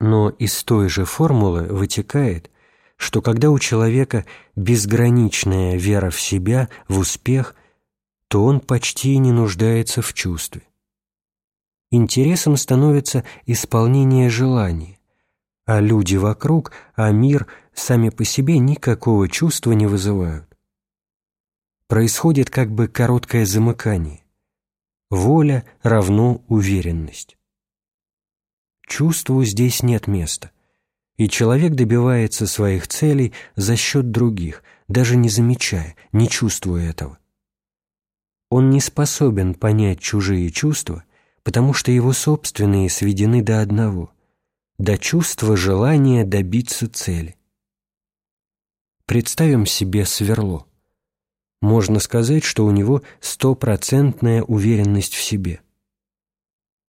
Но из той же формулы вытекает, что когда у человека безграничная вера в себя, в успех, то он почти не нуждается в чувстве. Интересом становится исполнение желаний, а люди вокруг, а мир сами по себе никакого чувства не вызывают. Происходит как бы короткое замыкание. Воля равно уверенность. Чувству здесь нет места, и человек добивается своих целей за счет других, даже не замечая, не чувствуя этого. Он не способен понять чужие чувства, потому что его собственные сведены до одного – до чувства желания добиться цели. Представим себе сверло. Можно сказать, что у него стопроцентная уверенность в себе.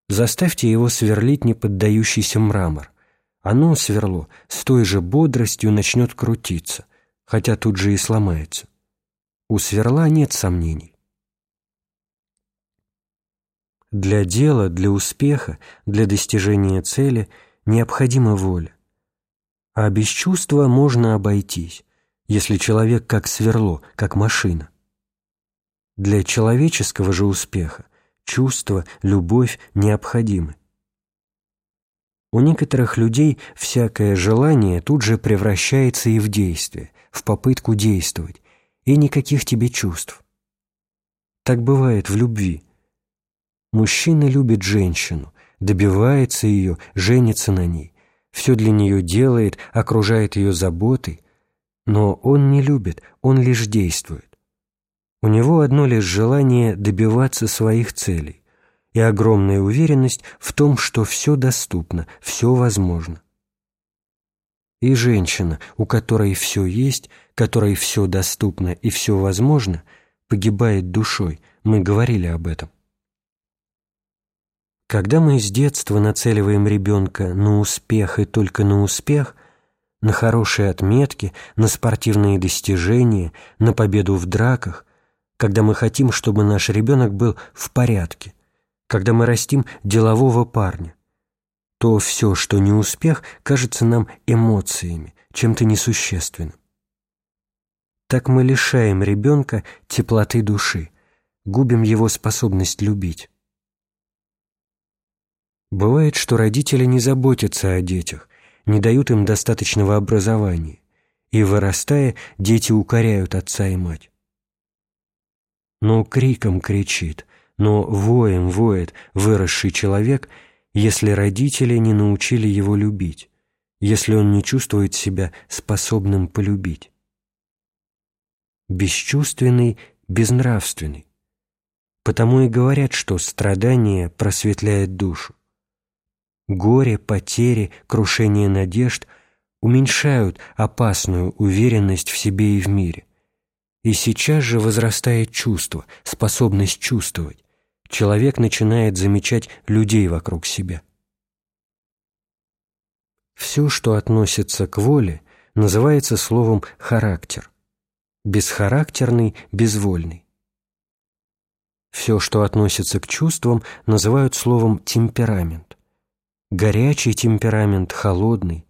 Заставьте его сверлить неподдающийся мрамор. Оно, сверло, с той же бодростью начнет крутиться, хотя тут же и сломается. У сверла нет сомнений. Для дела, для успеха, для достижения цели необходима воля. А без чувства можно обойтись, если человек как сверло, как машина. Для человеческого же успеха чувства, любовь необходимы. У некоторых людей всякое желание тут же превращается и в действие, в попытку действовать, и никаких тебе чувств. Так бывает в любви – Мужчина любит женщину, добивается ее, женится на ней, все для нее делает, окружает ее заботой, но он не любит, он лишь действует. У него одно лишь желание добиваться своих целей и огромная уверенность в том, что все доступно, все возможно. И женщина, у которой все есть, которой все доступно и все возможно, погибает душой, мы говорили об этом. Когда мы с детства нацеливаем ребенка на успех и только на успех, на хорошие отметки, на спортивные достижения, на победу в драках, когда мы хотим, чтобы наш ребенок был в порядке, когда мы растим делового парня, то все, что не успех, кажется нам эмоциями, чем-то несущественным. Так мы лишаем ребенка теплоты души, губим его способность любить. Бывает, что родители не заботятся о детях, не дают им достаточного образования, и, вырастая, дети укоряют отца и мать. Но криком кричит, но воем воет выросший человек, если родители не научили его любить, если он не чувствует себя способным полюбить. Бесчувственный, безнравственный. Потому и говорят, что страдание просветляет душу. Горе, потери, крушение надежд уменьшают опасную уверенность в себе и в мире. И сейчас же возрастает чувство, способность чувствовать. Человек начинает замечать людей вокруг себя. Все, что относится к воле, называется словом «характер». Бесхарактерный, безвольный. Все, что относится к чувствам, называют словом «темперамент». Горячий темперамент, холодный,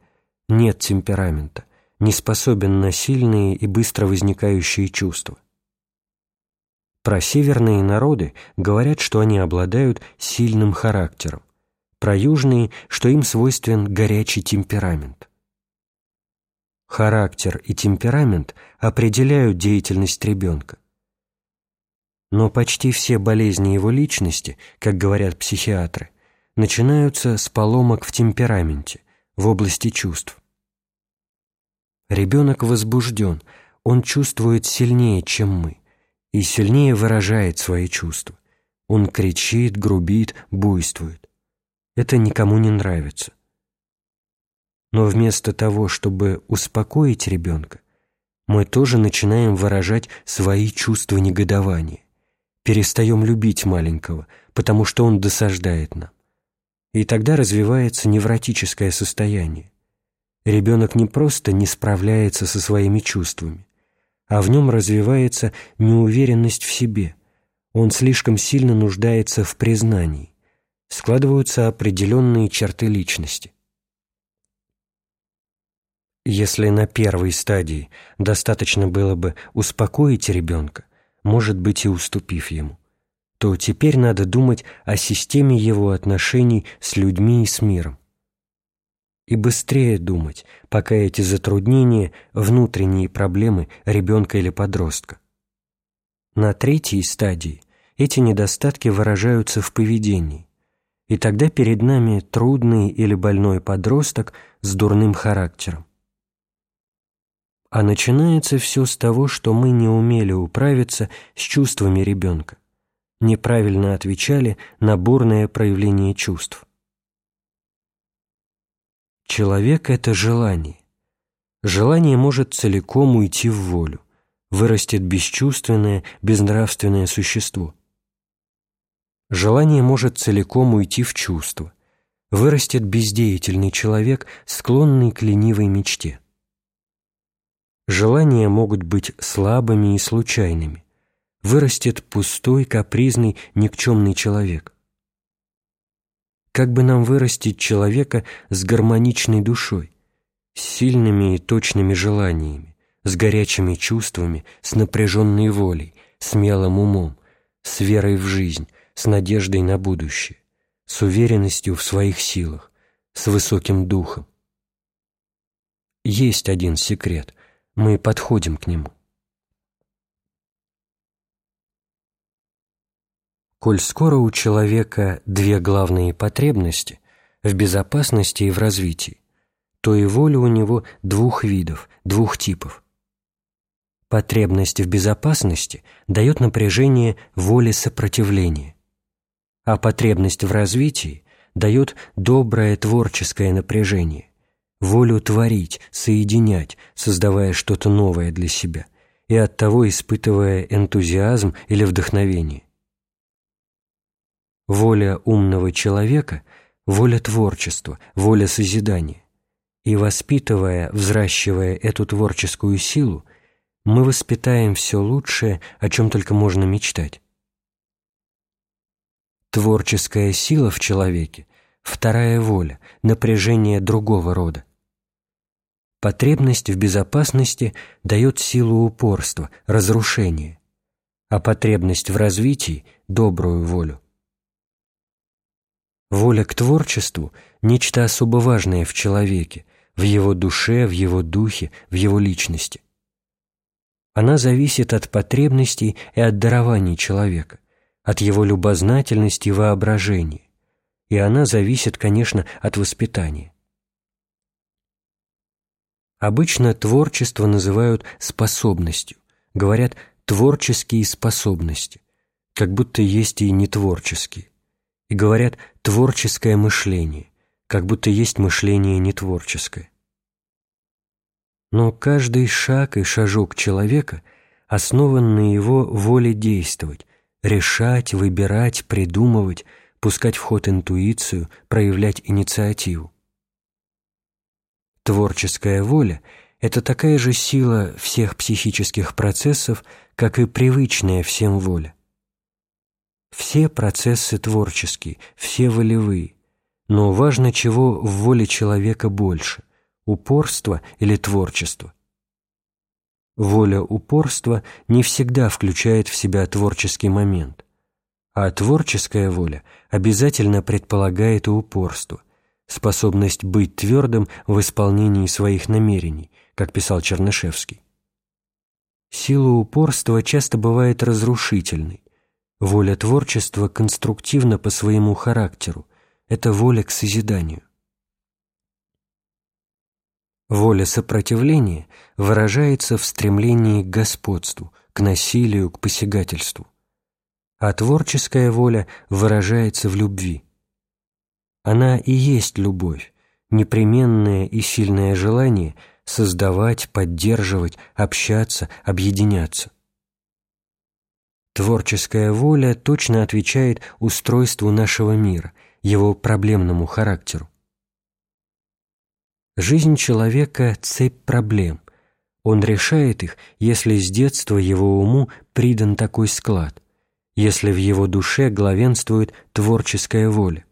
нет темперамента, не способен на сильные и быстро возникающие чувства. Про северные народы говорят, что они обладают сильным характером, про южные, что им свойствен горячий темперамент. Характер и темперамент определяют деятельность ребенка. Но почти все болезни его личности, как говорят психиатры, начинаются с поломок в темпераменте, в области чувств. Ребенок возбужден, он чувствует сильнее, чем мы, и сильнее выражает свои чувства. Он кричит, грубит, буйствует. Это никому не нравится. Но вместо того, чтобы успокоить ребенка, мы тоже начинаем выражать свои чувства негодования, перестаем любить маленького, потому что он досаждает нам. И тогда развивается невротическое состояние. Ребенок не просто не справляется со своими чувствами, а в нем развивается неуверенность в себе. Он слишком сильно нуждается в признании. Складываются определенные черты личности. Если на первой стадии достаточно было бы успокоить ребенка, может быть и уступив ему, то теперь надо думать о системе его отношений с людьми и с миром. И быстрее думать, пока эти затруднения – внутренние проблемы ребенка или подростка. На третьей стадии эти недостатки выражаются в поведении, и тогда перед нами трудный или больной подросток с дурным характером. А начинается все с того, что мы не умели управиться с чувствами ребенка неправильно отвечали на бурное проявление чувств. Человек – это желание. Желание может целиком уйти в волю, вырастет бесчувственное, безнравственное существо. Желание может целиком уйти в чувство, вырастет бездеятельный человек, склонный к ленивой мечте. Желания могут быть слабыми и случайными вырастет пустой, капризный, никчемный человек. Как бы нам вырастить человека с гармоничной душой, с сильными и точными желаниями, с горячими чувствами, с напряженной волей, смелым умом, с верой в жизнь, с надеждой на будущее, с уверенностью в своих силах, с высоким духом. Есть один секрет, мы подходим к нему. Коль скоро у человека две главные потребности – в безопасности и в развитии, то и воля у него двух видов, двух типов. Потребность в безопасности дает напряжение воли сопротивления, а потребность в развитии дает доброе творческое напряжение, волю творить, соединять, создавая что-то новое для себя и оттого испытывая энтузиазм или вдохновение. Воля умного человека – воля творчества, воля созидания. И воспитывая, взращивая эту творческую силу, мы воспитаем все лучшее, о чем только можно мечтать. Творческая сила в человеке – вторая воля, напряжение другого рода. Потребность в безопасности дает силу упорства, разрушения, а потребность в развитии – добрую волю. Воля к творчеству – нечто особо важное в человеке, в его душе, в его духе, в его личности. Она зависит от потребностей и от дарований человека, от его любознательности и воображения, и она зависит, конечно, от воспитания. Обычно творчество называют способностью, говорят «творческие способности», как будто есть и нетворческие и говорят «творческое мышление», как будто есть мышление нетворческое. Но каждый шаг и шажок человека основан на его воле действовать, решать, выбирать, придумывать, пускать в ход интуицию, проявлять инициативу. Творческая воля – это такая же сила всех психических процессов, как и привычная всем воля. Все процессы творческие, все волевые, но важно, чего в воле человека больше – упорство или творчество. Воля упорства не всегда включает в себя творческий момент, а творческая воля обязательно предполагает и упорство, способность быть твердым в исполнении своих намерений, как писал Чернышевский. Сила упорства часто бывает разрушительной, Воля творчества конструктивна по своему характеру, это воля к созиданию. Воля сопротивления выражается в стремлении к господству, к насилию, к посягательству. А творческая воля выражается в любви. Она и есть любовь, непременное и сильное желание создавать, поддерживать, общаться, объединяться. Творческая воля точно отвечает устройству нашего мира, его проблемному характеру. Жизнь человека – цепь проблем. Он решает их, если с детства его уму придан такой склад, если в его душе главенствует творческая воля,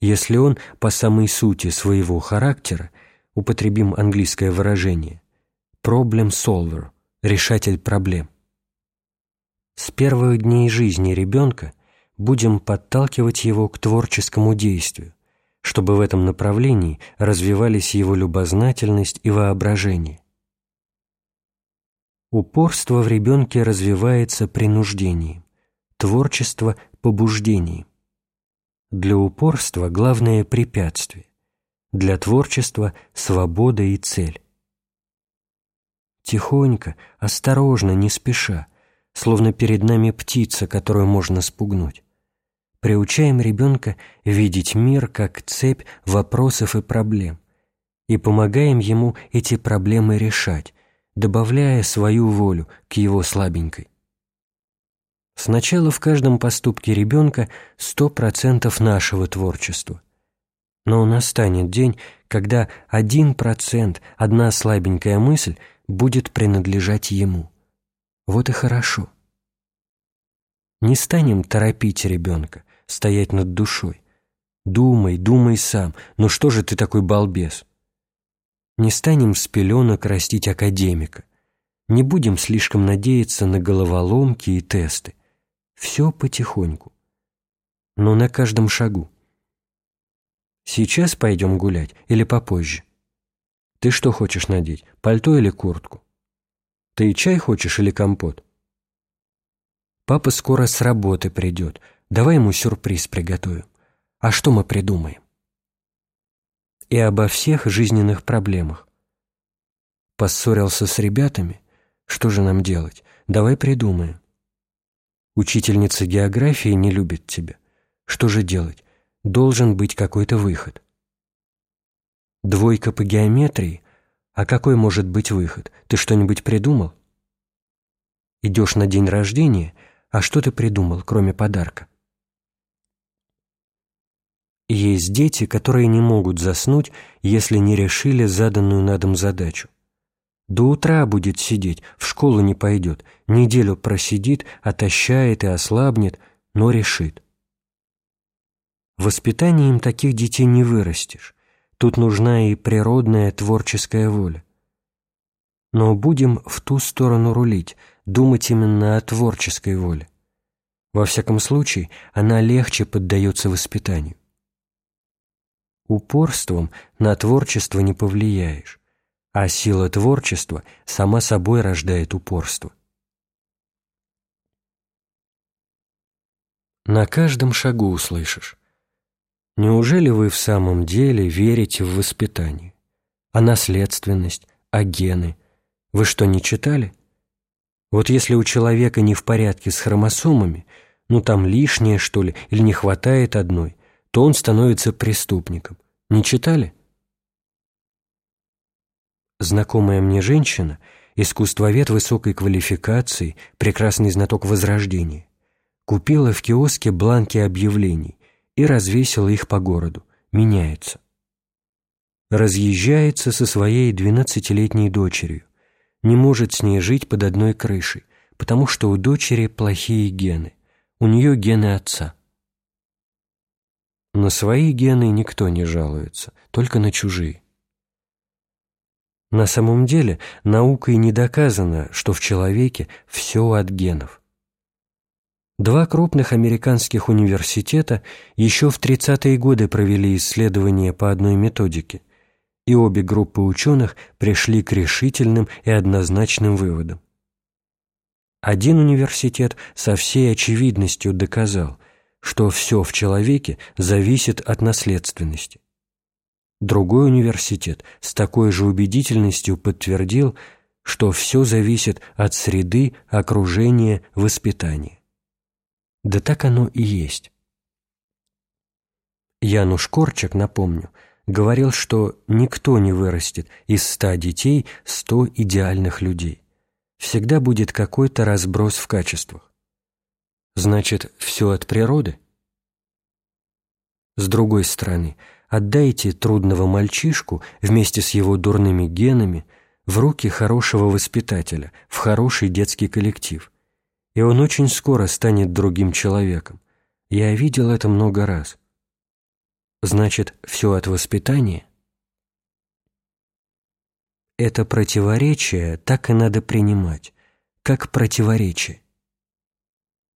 если он по самой сути своего характера употребим английское выражение, problem solver, решатель проблем. С первых дней жизни ребенка будем подталкивать его к творческому действию, чтобы в этом направлении развивались его любознательность и воображение. Упорство в ребенке развивается принуждением, творчество – побуждением. Для упорства главное препятствие, для творчества – свобода и цель. Тихонько, осторожно, не спеша, словно перед нами птица, которую можно спугнуть. Приучаем ребенка видеть мир как цепь вопросов и проблем и помогаем ему эти проблемы решать, добавляя свою волю к его слабенькой. Сначала в каждом поступке ребенка сто процентов нашего творчества. Но настанет день, когда один процент, одна слабенькая мысль будет принадлежать ему. Вот и хорошо. Не станем торопить ребенка, стоять над душой. Думай, думай сам, ну что же ты такой балбес? Не станем с пеленок растить академика. Не будем слишком надеяться на головоломки и тесты. Все потихоньку. Но на каждом шагу. Сейчас пойдем гулять или попозже? Ты что хочешь надеть, пальто или куртку? Ты чай хочешь или компот? Папа скоро с работы придет. Давай ему сюрприз приготовим. А что мы придумаем? И обо всех жизненных проблемах. Поссорился с ребятами? Что же нам делать? Давай придумаем. Учительница географии не любит тебя. Что же делать? Должен быть какой-то выход. Двойка по геометрии? А какой может быть выход? Ты что-нибудь придумал? Идешь на день рождения, а что ты придумал, кроме подарка? Есть дети, которые не могут заснуть, если не решили заданную на дом задачу. До утра будет сидеть, в школу не пойдет, неделю просидит, отощает и ослабнет, но решит. Воспитанием таких детей не вырастешь. Тут нужна и природная творческая воля. Но будем в ту сторону рулить, думать именно о творческой воле. Во всяком случае, она легче поддается воспитанию. Упорством на творчество не повлияешь, а сила творчества сама собой рождает упорство. На каждом шагу услышишь Неужели вы в самом деле верите в воспитание? А наследственность, а гены? Вы что, не читали? Вот если у человека не в порядке с хромосомами, ну там лишнее, что ли, или не хватает одной, то он становится преступником. Не читали? Знакомая мне женщина, искусствовед высокой квалификации, прекрасный знаток Возрождения, купила в киоске бланки объявлений и развесила их по городу. Меняется. Разъезжается со своей двенадцатилетней дочерью. Не может с ней жить под одной крышей, потому что у дочери плохие гены. У нее гены отца. На свои гены никто не жалуется, только на чужие. На самом деле наукой не доказано, что в человеке все от генов. Два крупных американских университета еще в 30-е годы провели исследования по одной методике, и обе группы ученых пришли к решительным и однозначным выводам. Один университет со всей очевидностью доказал, что все в человеке зависит от наследственности. Другой университет с такой же убедительностью подтвердил, что все зависит от среды, окружения, воспитания. Да так оно и есть. Януш Корчак, напомню, говорил, что никто не вырастет из ста детей сто идеальных людей. Всегда будет какой-то разброс в качествах. Значит, все от природы? С другой стороны, отдайте трудного мальчишку вместе с его дурными генами в руки хорошего воспитателя, в хороший детский коллектив и он очень скоро станет другим человеком. Я видел это много раз. Значит, все от воспитания? Это противоречие так и надо принимать, как противоречие.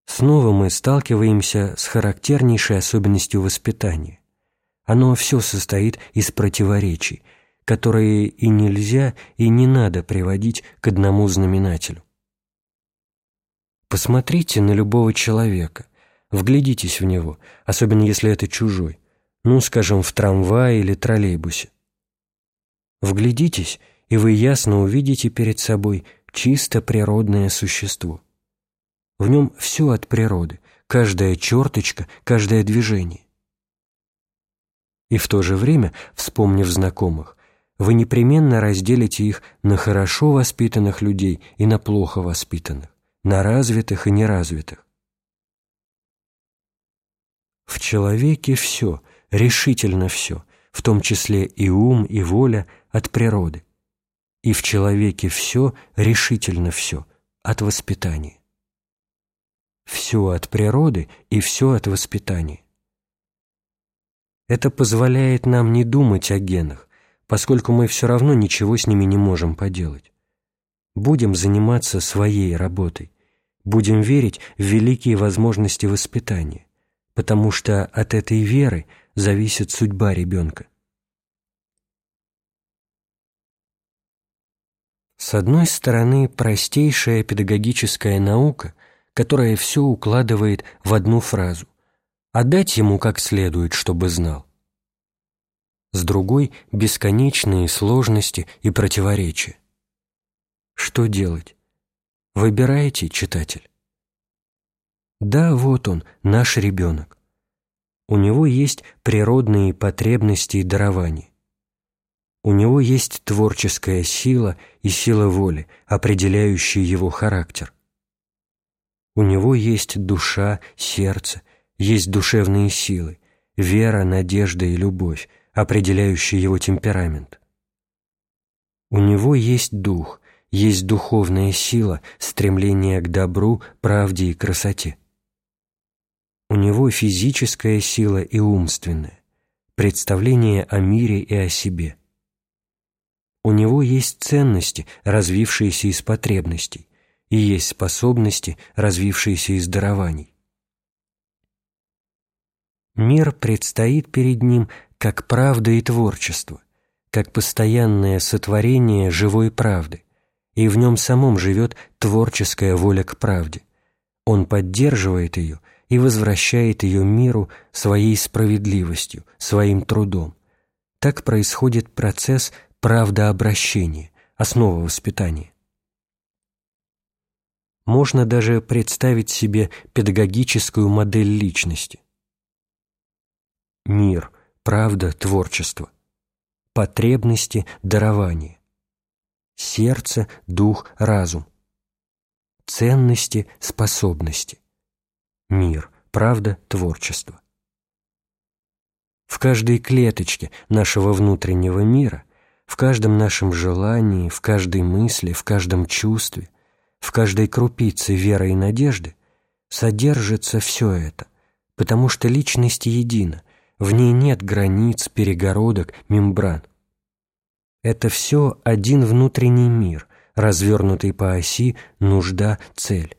Снова мы сталкиваемся с характернейшей особенностью воспитания. Оно все состоит из противоречий, которые и нельзя, и не надо приводить к одному знаменателю. Посмотрите на любого человека, вглядитесь в него, особенно если это чужой, ну, скажем, в трамвае или троллейбусе. Вглядитесь, и вы ясно увидите перед собой чисто природное существо. В нем все от природы, каждая черточка, каждое движение. И в то же время, вспомнив знакомых, вы непременно разделите их на хорошо воспитанных людей и на плохо воспитанных, на развитых и неразвитых. В человеке все, решительно все, в том числе и ум, и воля от природы. И в человеке все, решительно все, от воспитания. Все от природы и все от воспитания. Это позволяет нам не думать о генах, поскольку мы все равно ничего с ними не можем поделать. Будем заниматься своей работой, будем верить в великие возможности воспитания, потому что от этой веры зависит судьба ребенка. С одной стороны, простейшая педагогическая наука, которая все укладывает в одну фразу «отдать ему как следует, чтобы знал». С другой – бесконечные сложности и противоречия. Что делать? Выбирайте, читатель. Да, вот он, наш ребенок. У него есть природные потребности и дарования. У него есть творческая сила и сила воли, определяющие его характер. У него есть душа, сердце, есть душевные силы, вера, надежда и любовь, определяющие его темперамент. У него есть дух, есть духовная сила, стремление к добру, правде и красоте. У него физическая сила и умственная, представление о мире и о себе. У него есть ценности, развившиеся из потребностей, и есть способности, развившиеся из дарований. Мир предстоит перед ним как правда и творчество, как постоянное сотворение живой правды, и в нем самом живет творческая воля к правде. Он поддерживает ее и возвращает ее миру своей справедливостью, своим трудом. Так происходит процесс правдообращения, основа воспитания. Можно даже представить себе педагогическую модель личности. Мир, правда, творчество. Потребности, дарование. Сердце, дух, разум. Ценности, способности мир, правда, творчество. В каждой клеточке нашего внутреннего мира, в каждом нашем желании, в каждой мысли, в каждом чувстве, в каждой крупице веры и надежды содержится все это, потому что личность едина, в ней нет границ, перегородок, мембран. Это все один внутренний мир, развернутый по оси нужда, цель.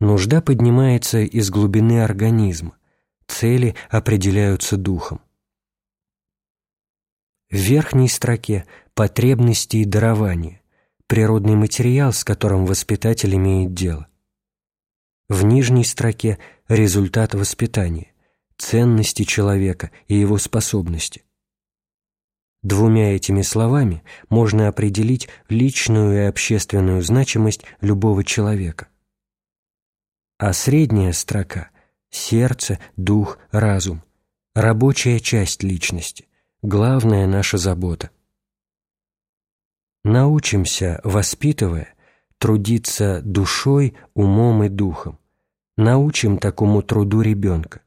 Нужда поднимается из глубины организма, цели определяются духом. В верхней строке потребности и дарования, природный материал, с которым воспитатель имеет дело. В нижней строке результат воспитания, ценности человека и его способности. Двумя этими словами можно определить личную и общественную значимость любого человека. А средняя строка – сердце, дух, разум, рабочая часть личности, главная наша забота. Научимся, воспитывая, трудиться душой, умом и духом. Научим такому труду ребенка,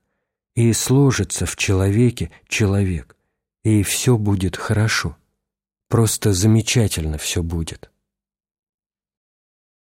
и сложится в человеке человек, и все будет хорошо. Просто замечательно все будет.